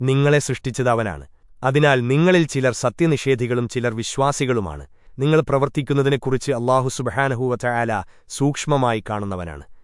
നിങ്ങളെ സൃഷ്ടിച്ചത് അവനാണ് അതിനാൽ നിങ്ങളിൽ ചിലർ സത്യനിഷേധികളും ചിലർ വിശ്വാസികളുമാണ്. നിങ്ങൾ പ്രവർത്തിക്കുന്നതിനെക്കുറിച്ച് അള്ളാഹു സുബഹാനഹൂവ ചായാല സൂക്ഷ്മമായി കാണുന്നവനാണ്.